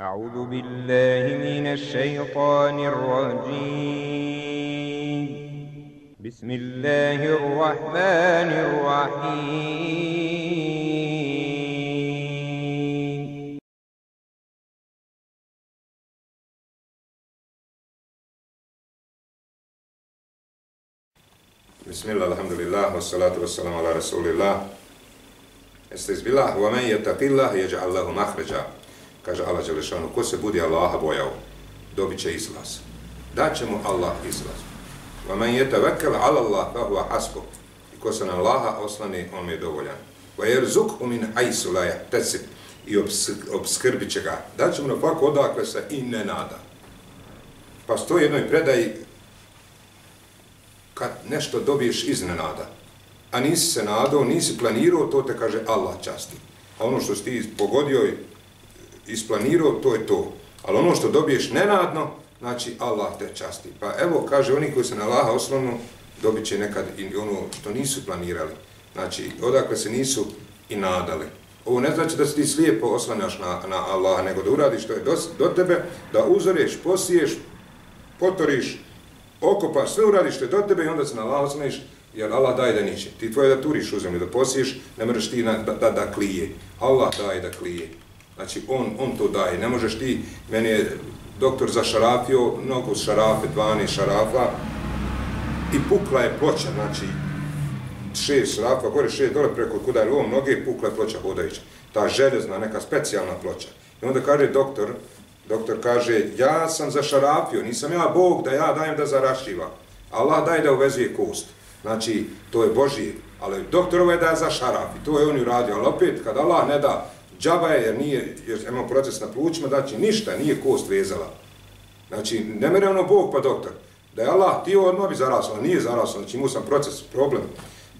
أعوذ بالله من الشيطان الرجيم. بسم الله الرحمن الرحيم. بسم الله الحمد لله والصلاة والسلام على رسول الله استيز بالله ومن يتق الله يجعل له مخرجا kaže Allah Đelešanu, ko se budi Allaha bojao, dobit će izlaz. Daće mu Allah izlaz. وَمَنْ يَتَوَكَّلْ عَلَى اللَّهِ فَهُوَ حَسْبُ I ko se na Allaha oslani, on mi je dovoljan. وَيَرْزُقْهُ مِنْ حَيْسُ لَا يَحْتَسِبْ I obskrbit će ga. Daće mu na faku odakle se i ne nada. Pa stoji jednoj predaji kad nešto dobiješ iznenada, a nisi se nadao, nisi planirao, to te kaže Allah časti. A ono što si ti pogodio isplanirao, to je to. Ali ono što dobiješ nenadno, znači Allah te časti. Pa evo, kaže, oni koji se na Allaha osnovno, dobit će nekad i ono što nisu planirali. Znači, odakle se nisu i nadali. Ovo ne znači da se ti slijepo oslanjaš na, na Allaha, nego da uradiš što je do, do tebe, da uzoreš, posiješ, potoriš, okopaš, sve uradiš što je do tebe i onda se na Allaha oslaniš, jer Allah daje da niće. Ti tvoje da turiš u zemlju, da posiješ, ne mreš ti na, da, da, da klije. Allah daje da klije. Znači, on, on to daje. Ne možeš ti, meni je doktor zašarafio, mnogo šarafe, 12 šarafa, i pukla je ploča, znači, šest šarafa, gore šest dole preko kuda je ovo noge, pukla je ploča hodajuća. Ta željezna, neka specijalna ploča. I onda kaže doktor, doktor kaže, ja sam zašarafio, nisam ja Bog da ja dajem da zarašiva. Allah daje da uvezuje kost. Znači, to je Božije. Ali doktor ovo je da zašarafi, to je on uradio. Ali opet, kad Allah ne da džaba je, jer nije, jer imamo proces na plućima, znači ništa, nije kost vezala. Znači, ne mere ono Bog pa doktor. Da je Allah, ti odmah bi zarasla, nije zarasla, znači imao sam proces, problem.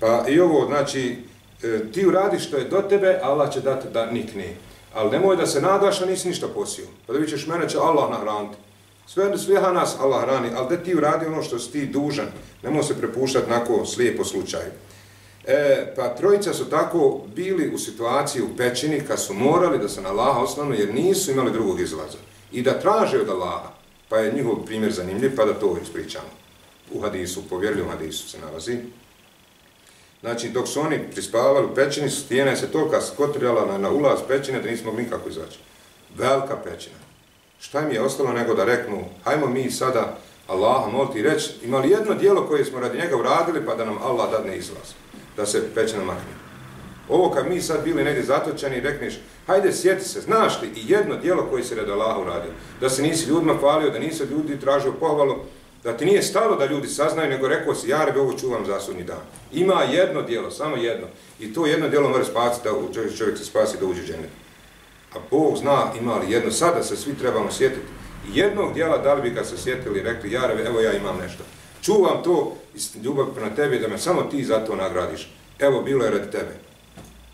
Pa i ovo, znači, e, ti uradiš što je do tebe, Allah će dati da nikne. Ali nemoj da se nadaš, a nisi ništa posio. Pa da vićeš, mene će Allah nahraniti. Sve, sve nas Allah hrani, ali da ti uradi ono što si ti dužan, nemoj se prepuštati nako slijepo slučaju. E, pa trojica su tako bili u situaciji u pećini kad su morali da se na Allaha osnovno jer nisu imali drugog izlaza. I da traže od Allaha. Pa je njihov primjer zanimljiv pa da to ispričamo. U hadisu, povjerili u hadisu se nalazi. Znači, dok su oni prispavali u pećini, stijena se tolika skotrljala na, na ulaz pećine da nismo mogli nikako izaći. Velika pećina. Šta im je ostalo nego da reknu, hajmo mi sada Allaha moliti i reći, imali jedno dijelo koje smo radi njega uradili pa da nam Allah dadne izlaz da se pećina makne. Ovo kad mi sad bili negdje zatočeni i rekneš, hajde sjeti se, znaš li i jedno dijelo koje si red Allah uradio, da se nisi ljudima hvalio, da nisi ljudi tražio pohvalu, da ti nije stalo da ljudi saznaju, nego rekao si, ja rebe ovo čuvam za sudnji dan. Ima jedno dijelo, samo jedno. I to jedno dijelo mora spasiti da čovjek, čovjek se spasi da uđe džene. A Bog zna ima li jedno, sada se svi trebamo sjetiti. Jednog dijela da li bi kad se sjetili rekli, ja rebe, evo ja imam nešto čuvam to iz ljubav prema tebi, da me samo ti za to nagradiš. Evo, bilo je radi tebe.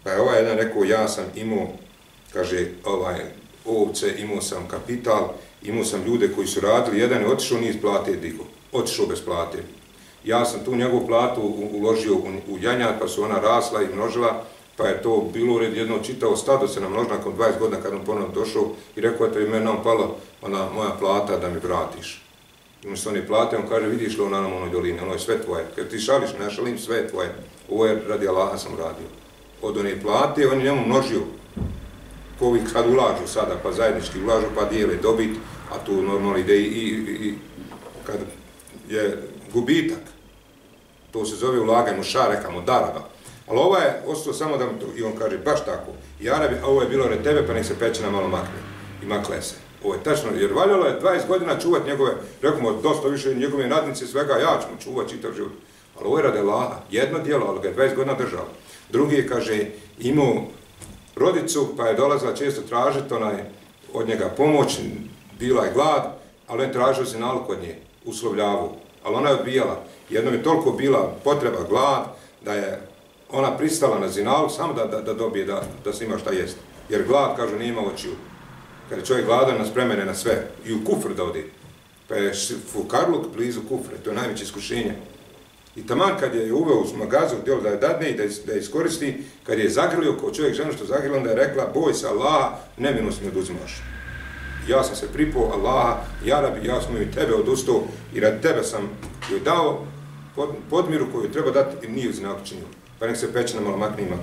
Pa je ovaj jedan rekao, ja sam imao, kaže, ovaj, ovce, imao sam kapital, imao sam ljude koji su radili, jedan je otišao, nije plate digo, otišao bez plate. Ja sam tu njegovu platu uložio u, u janjat, pa su ona rasla i množila, pa je to bilo red jedno čitao stado se namnožila nakon 20 godina kad on ponovno došao i rekao, eto i meni nam palo ona moja plata da mi vratiš umjesto one plate, on kaže, vidiš li ona na onoj dolini, ono je sve tvoje. Kad ti šališ, ne šalim, sve je tvoje. Ovo je radi Allaha sam radio. Od one plate, on je njemu množio. Kovi kad ulažu sada, pa zajednički ulažu, pa dijele dobit, a tu normalno ide i, i, i kad je gubitak, to se zove ulaganje u šarekamo, daraba. Ali ova je ostao samo da to, i on kaže, baš tako, ja Arabi, a ovo je bilo red tebe, pa nek se pećina malo makne. I makle se. Ovo je tačno, jer valjalo je 20 godina čuvat njegove, rekamo, dosta više njegove nadnice, svega, ja ću mu čuvat čitav život. Ali ovo je rade Laha, jedno dijelo, ali ga je 20 godina držao. Drugi je, kaže, imao rodicu, pa je dolazila često tražiti onaj, od njega pomoć, bila je glad, ali on tražio se nalog od nje, uslovljavu. Ali ona je odbijala. Jednom je toliko bila potreba glad, da je ona pristala na zinalu samo da, da, da dobije, da, da se ima šta jest. Jer glad, kaže, nije imao očiju kad je čovjek gladan, nas premene na sve, i u kufr da odi. Pa je fukarluk blizu kufre, to je najveće iskušenje. I taman kad je uveo u magazu gdje da je dadne i da, da je iskoristi, kad je zagrlio kao čovjek ženu što zagrlio, onda je rekla, boj se Allaha, neminost mi oduzimaš. ja sam se pripao Allaha, ja rabi, ja sam i tebe odustao i rad tebe sam joj dao podmiru koju treba dati i nije znak činio. Pa nek se peče na malo makne ima.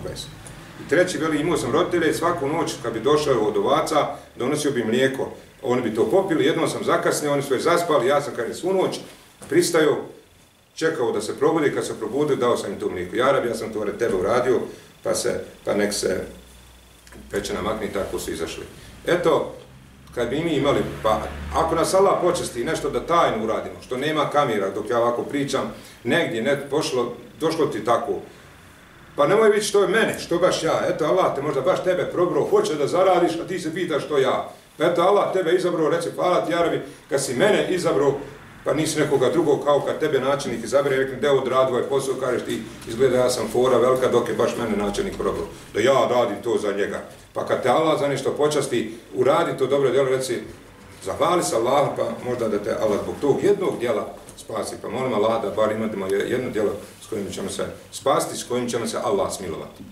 I treći veli, imao sam roditelje i svaku noć kad bi došao od ovaca, donosio bi mlijeko. Oni bi to popili, jednom sam zakasnio, oni su već zaspali, ja sam kad je svu noć pristajao, čekao da se probudi, kad se probudio, dao sam im to mlijeko. Jarab, ja sam to red tebe uradio, pa, se, pa nek se pečena makni, tako su izašli. Eto, kad bi mi imali, pa ako nas Allah počesti nešto da tajno uradimo, što nema kamera dok ja ovako pričam, negdje ne pošlo, došlo ti tako, pa nemoj biti što je mene, što baš ja, eto Allah te možda baš tebe probro, hoće da zaradiš, a ti se pitaš što ja. Pa Eto Allah tebe izabrao, reci, hvala ti Arabi, kad si mene izabrao, pa nisi nekoga drugog kao kad tebe načelnik izabere, rekli da odradu ovaj posao, kažeš ti, izgleda ja sam fora velika dok je baš mene načelnik probro. da ja radim to za njega. Pa kad te Allah za nešto počasti, uradi to dobro djelo, reci, zahvali se Allah, pa možda da te Allah zbog tog jednog djela spasi. Pa molim Allah da bar imamo jedno djelo s kojim ćemo se spasti, s kojim ćemo se Allah smilovati.